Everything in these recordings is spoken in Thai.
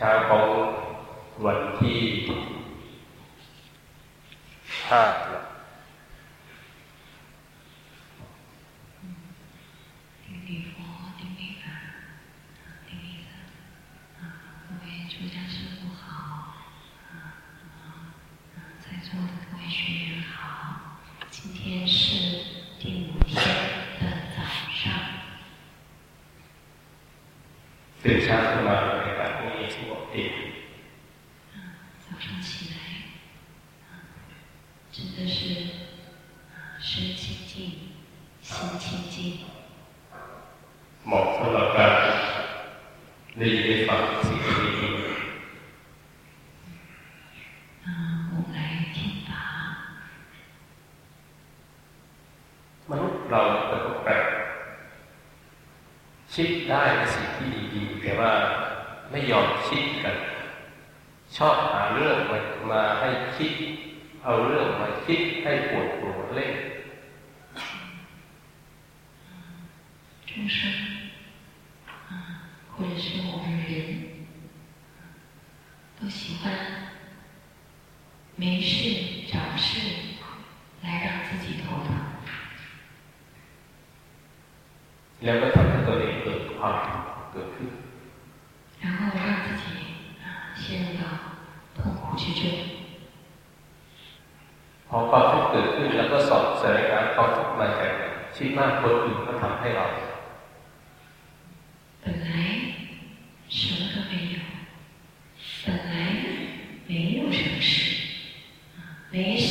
child เกิดขึ้น然后让自己陷入到痛苦之中พอความทุกข์เกิดขึ้นแล้วก็สอบสถานการณ์ความทุกข์มาจากชีวิตมากคนอื่นก็ทำให้เรา本来什么都没有本来没有什么事没事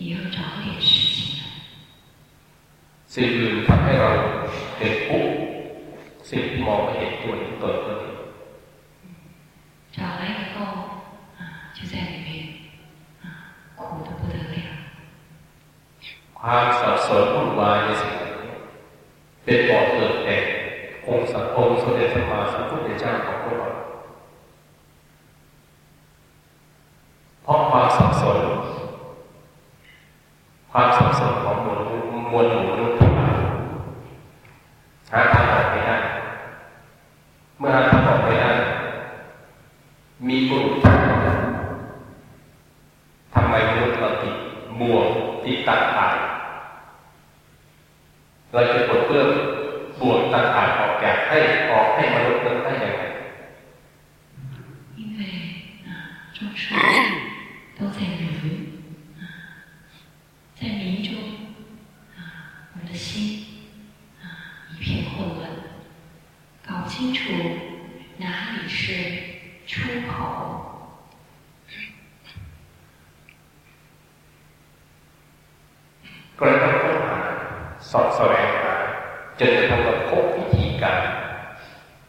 也要找点事情สิ่งอื่นทำให้เราเห็นทุกสิ่งที่ มองไม่เห็นตัวนี้ตัวตน找来以后啊，就在里面啊，苦的不得了。ความสับสนวุ่นวายในสิ่งนี้เป็นบ่อเกิดแห่งองค์สังองค์สมเด็จพระมหาสัมพุทธเจ้าของพวกเรา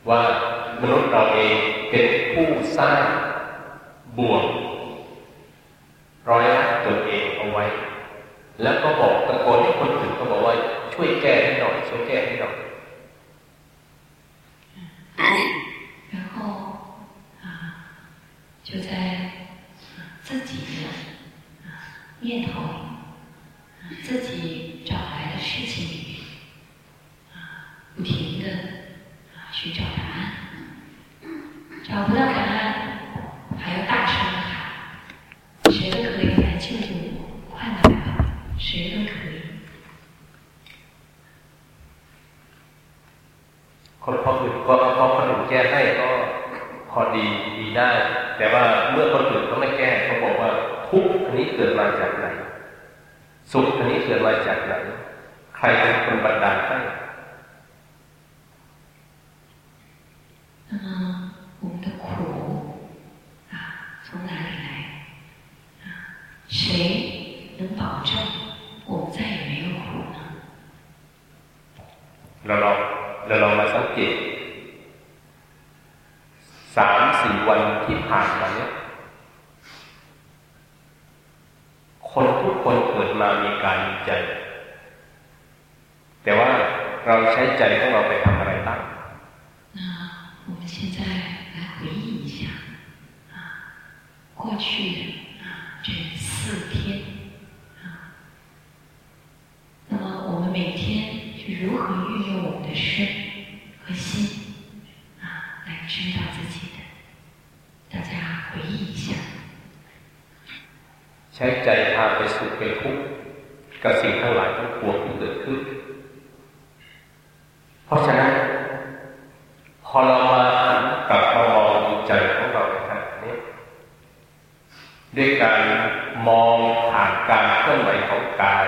ว่ามนุษย์เราเองเป็นผู้สร้างบ่วงร้อยละตัวเองเอาไว้แล้วก็บอกตะโกนให้คนอื่นก็บอกว่าช่วยแก้ให้หน่อยช่วยแก้ให้หน่อย然后啊，就在自己的念头里，自己找来的事情里面，啊，不停的 啊寻找答案，找不到答案，还要大声的喊，谁都可以来救救我，快来吧！谁都可以。คนพออื่นก็พอคนอื่นแก้ให้ก็พอดีดีได้ แต่ว่าเมื่อคนอื่นเขาไม่แก้เขาบอกว่าทุกอันนี้เกิดมาจากไหนสุขอันนี้เกิดมาจากไหนใครเป็นคนบันดาลให้ 那么我们的苦啊，从哪里来？啊，谁能保证我们再也没有苦呢？เราลองเราลองมาสังเกตสามสี่วันที่ผ่านมาเนี้ยคนทุกคนเกิดมามีการมีใจ แต่ว่าเราใช้ใจของเราไปทำอะไรบ้าง那 我们现在来回忆一下啊，过去啊这四天。那么我们每天是如何运用我们的身和心啊，来知道自己的？ 忆一下。ใช้ใจพาไปสู่เป็นทุกข์กับสิ่งทั้งหลายทั้งปวงที่เกิดขึ้น เพราะฉะนั้น พอเรา มองผ่านการเคลื่อนไหวของกาย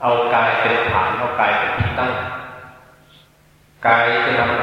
เอากายเป็นฐานเอากายเป็นที่ตั้งกายจะทำ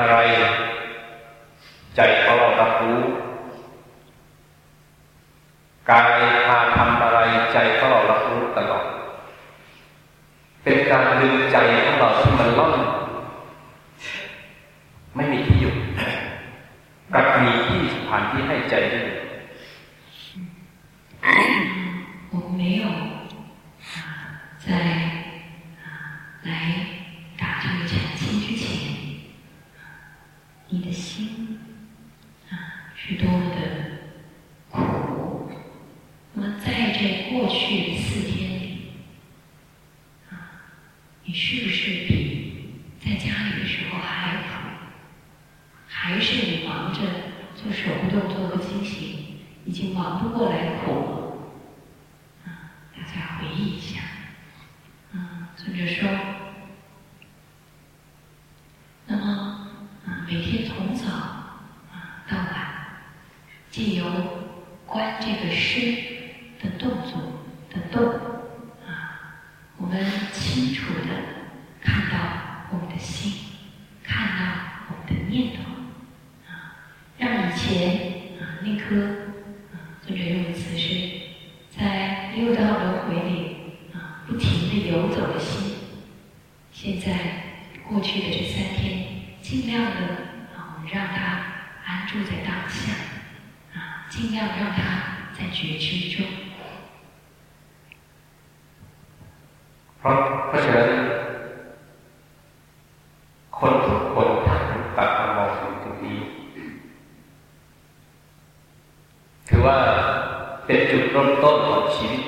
เริ่มต้นของชีวิต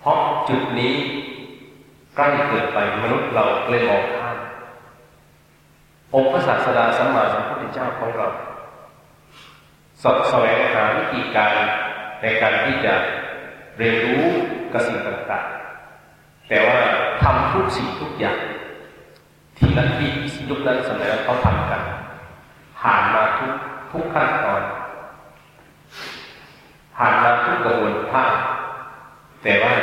เพราะจุดนี้ใกล้เกิดไปมนุษย์เราเลยมองข้ามองค์พระศาสดาสัมมาสัมพุทธเจ้าของเราสอบแสวงหาวิธีการในการที่จะเรียนรู้กับสิ่งต่างแต่ว่าทำทุกสิ่งทุกอย่างที่นั้นที่ยุคนั้นสมัยนั้นเขาทำกันผ่านมาทุกทุกขั้นตอน ผ่านมาทุกกระบวนท่าแต่ว่า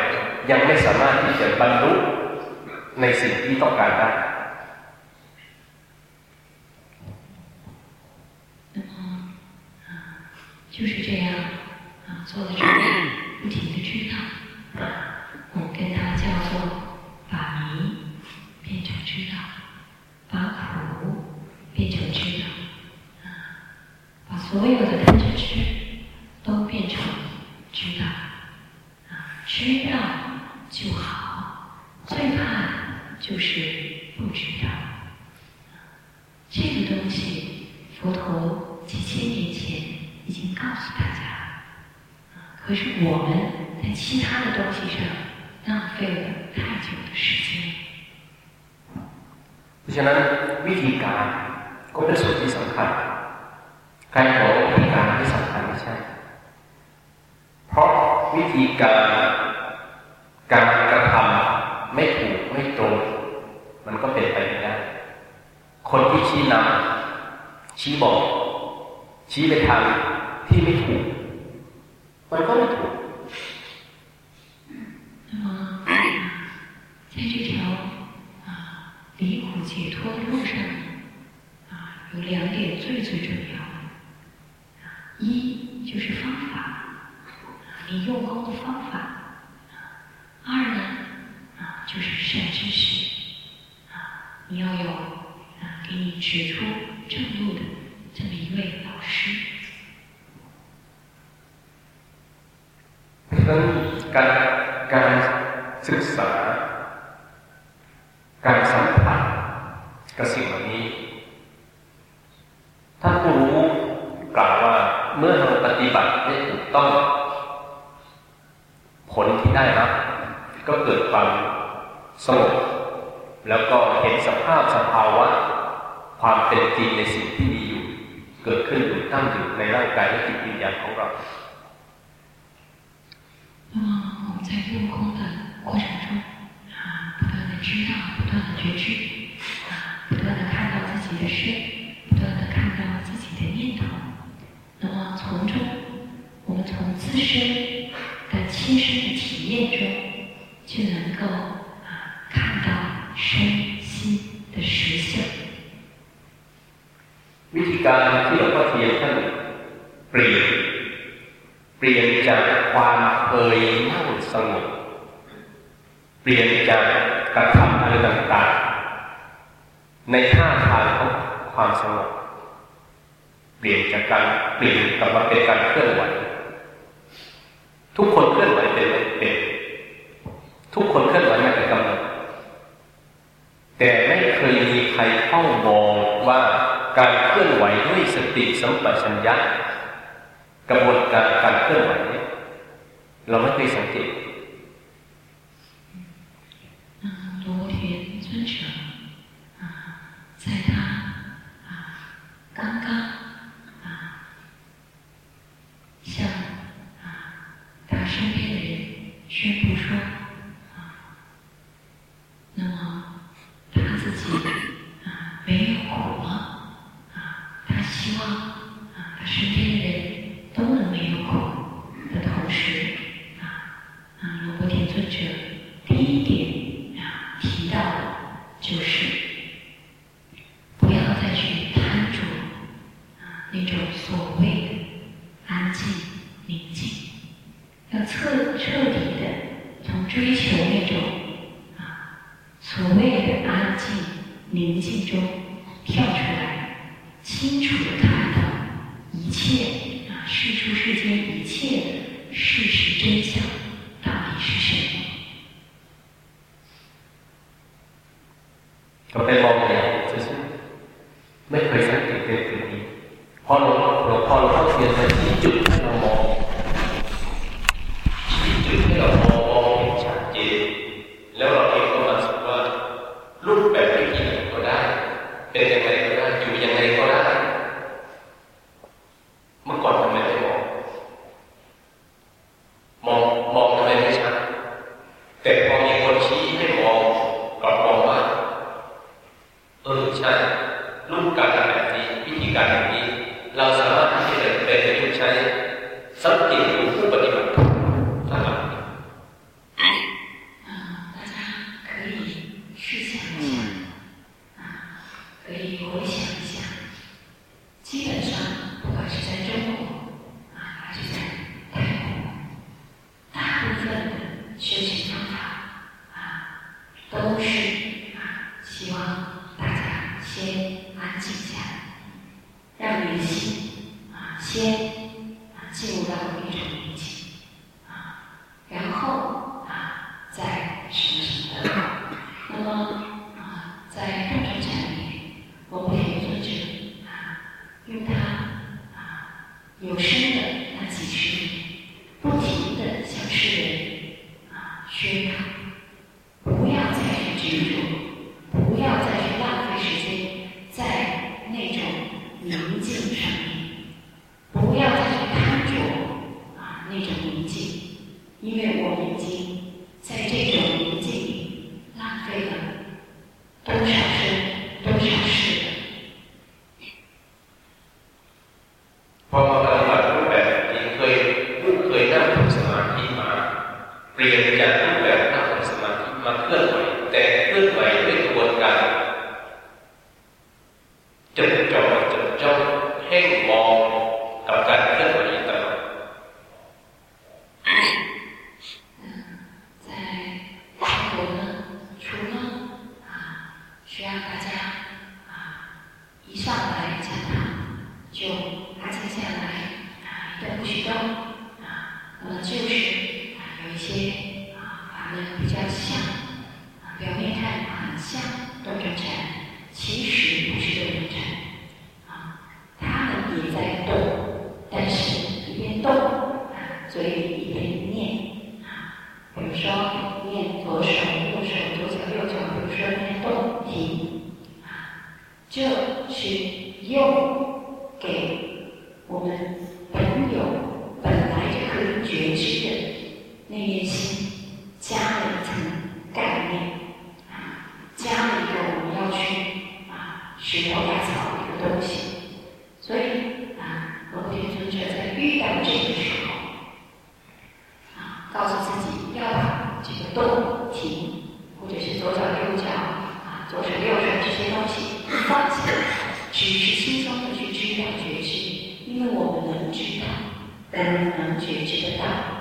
ยังไม่สามารถที่จะบรรลุในสิ่งที่ต้องการได้就是这样啊，做了之后，不停的知道。我跟它叫做把迷变成知道，把苦变成知道，啊，把所有的贪嗔 不知道。这个东西，佛陀几千年前已经告诉大家，啊，可是我们在其他的东西上。浪费了太久的时间。เพราะฉะนั้นวิธีการก็เป็นส่วนที่สำคัญการบอกวิธีการที่สำคัญไม่ใช่ เพราะวิธีการการ มันก็เป็นไปไม่ได้ คนที่ชี้นำชี้บอก ชี้ไปทางที่ไม่ถูก มันก็ไม่ถูก在这条啊离苦解脱的路上，啊有两点最最重要的，啊一就是方法，啊你用功的方法，二呢啊就是善知识，啊 你要有啊给你指出正路的这么一位老师。跟跟跟ศึกษาการสัมผัสกับสิ่งเหล่านี้ท่านผู้รู้กล่าวว่าเมื่อเราปฏิบัติได้ถูกต้อง ผลที่ได้รับ ก็เกิดความสงบ 那么我们在用功的过程中啊不断的知道不断的觉知啊不断的看到自己的事不断的看到自己的念头。那么从中我们从自身的亲身体验中就能够 ในท่าทางของความสงบเปลี่ยนจากการเปลี่ยนกลับมาเป็นการเคลื่อนไหว ทุกคนเคลื่อนไหวเป็นเป็นทุกคนเคลื่อนไหวมาแต่กำลังแต่ไม่เคยมีใครเข้ามองว่าการเคลื่อนไหวด้วยสติสัมปชัญญะกระบวนการการเคลื่อนไหวเราไม่เคยสังเกต 安静、宁静中跳出来，清楚的看到一切啊，世出世间一切的事实真相到底是什么？OK，龙眼，没错。些东西不放弃，只是轻松的去知道觉知，因为我们能知道，但能觉知的到。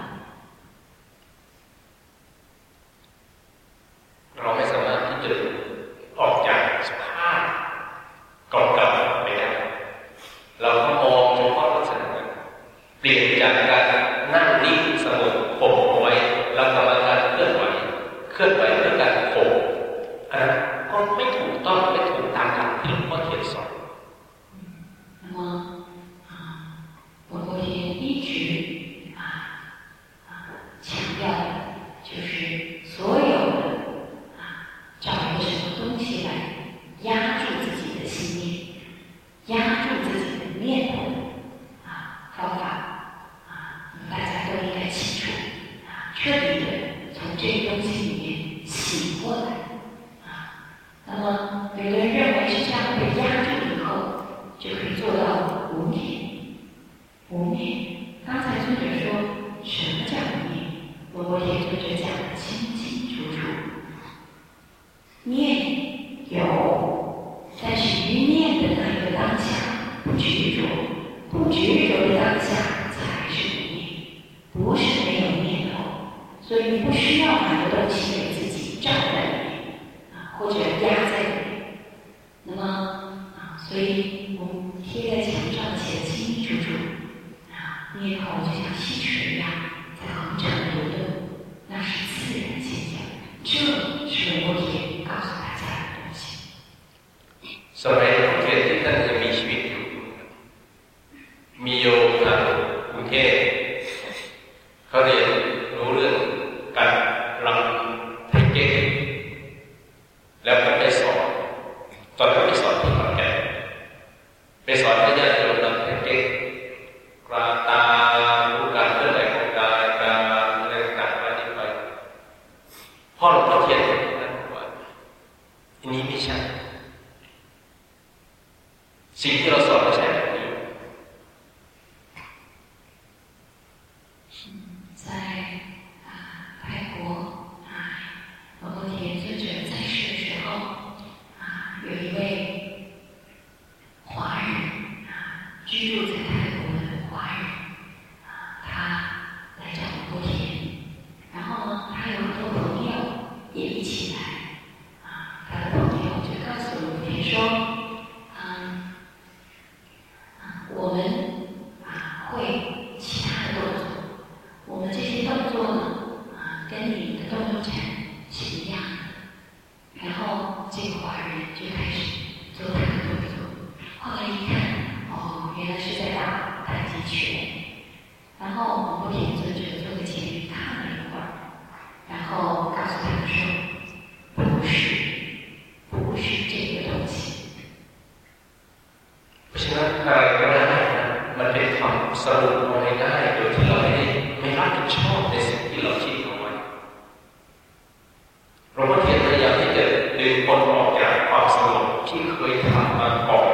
ดึงคนออกจากความสงบที่เคยทำมาก่อน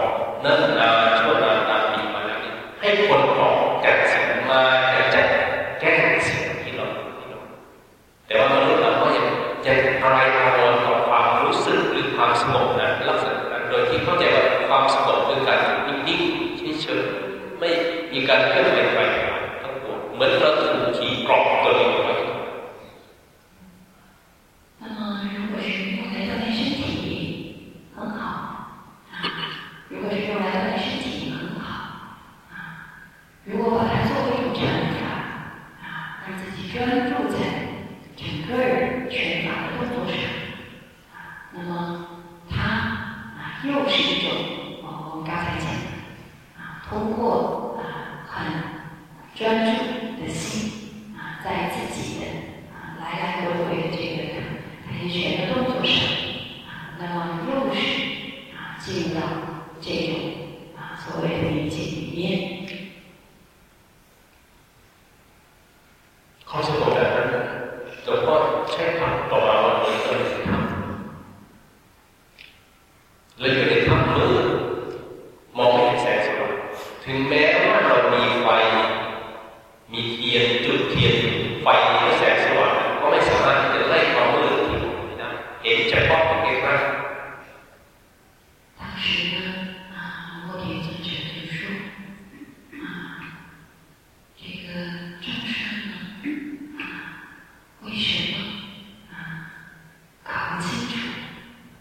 นั่นนานช่วนานนานปีมาแล้วให้คนออกจากสิ่งมาจากแก้สิ่งที่เราแต่ว่ามนุษย์เราก็ยังยัอะไรอารมณ์ของความรู้สึกหรือความสงบนั้นลักษณะนั้นโดยที่เข้าใจว่าความสงบคือการนิ่งๆเฉยๆไม่มีการเคลื่อนไหวไปทั้งหมดเหมือนเรา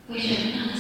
为什么呢？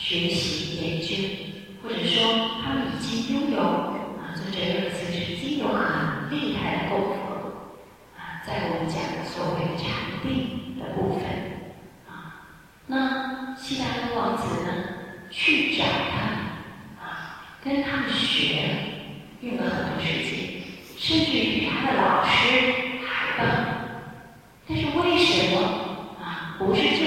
学习研究，或者说他们已经拥有啊，作者这个词是经有很厉害的功夫啊，在我们讲的所谓的禅定的部分啊，那悉达多王子呢去找他啊，跟他们学，用了很多时间，甚至比他的老师还棒，但是为什么啊不是？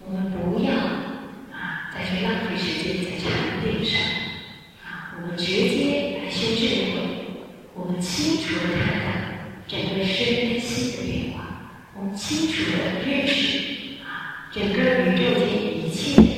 我们不要啊，再去浪费时间在禅定上啊，我们直接来修智慧。我们清楚的看到整个身心的变化，我们清楚的认识啊，整个宇宙间一切。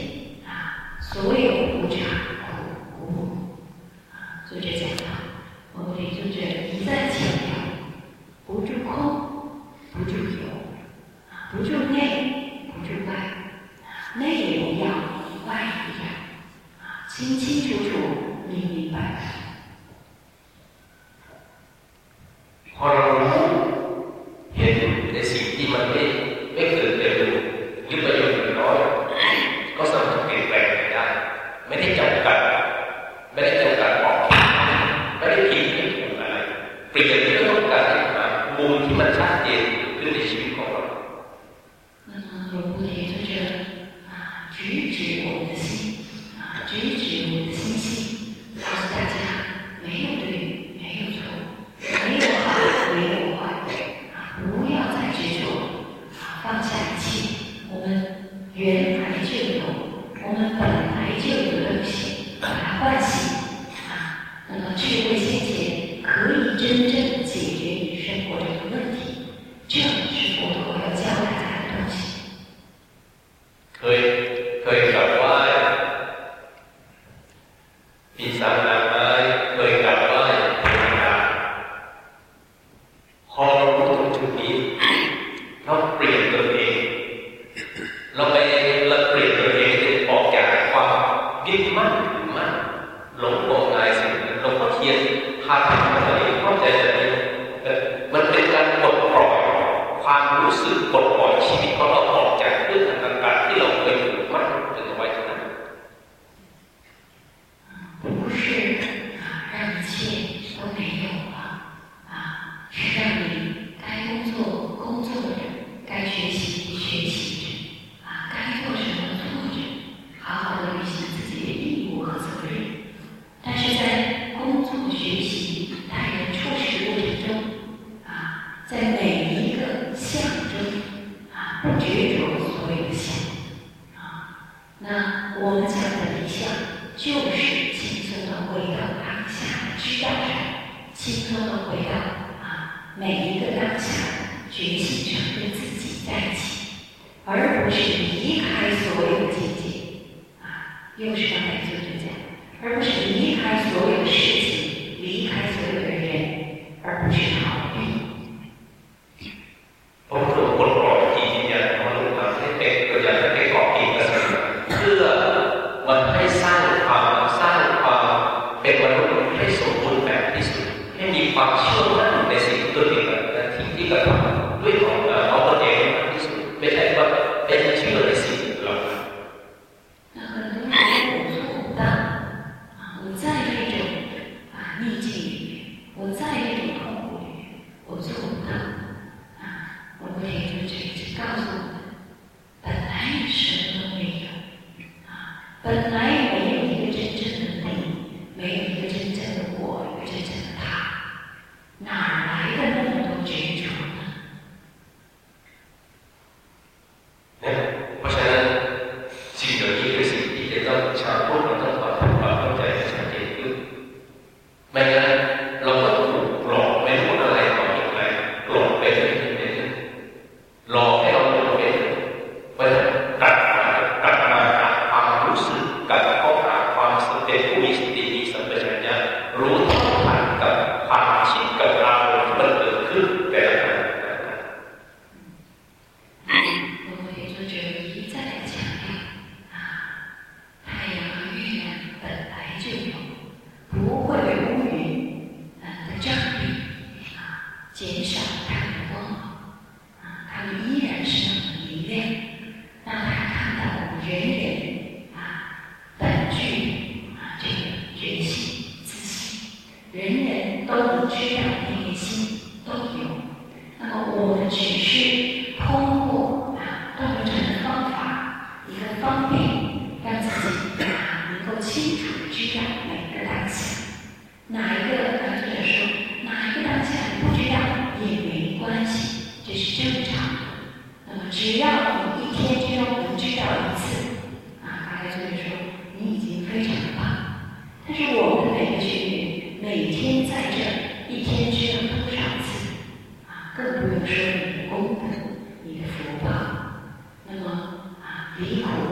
But at night, Be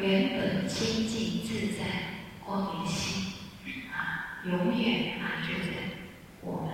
原本清净自在的光明心啊永远啊就在我们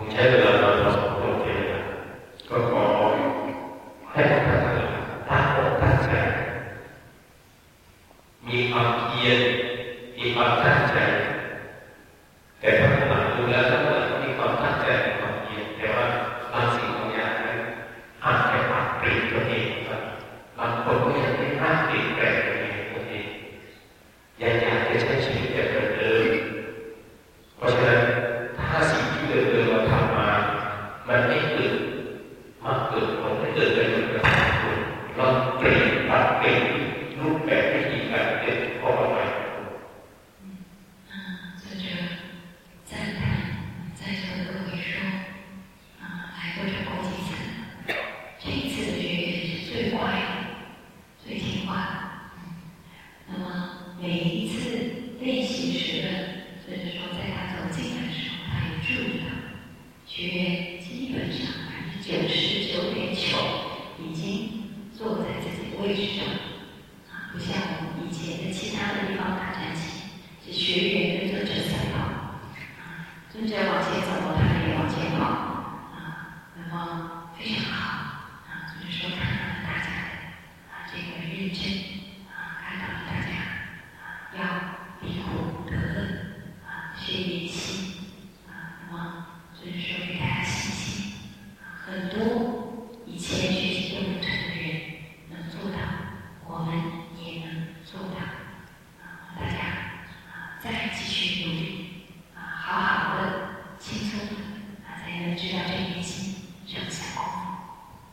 คงใช้เวลาเราสองคนเองก็ขอให้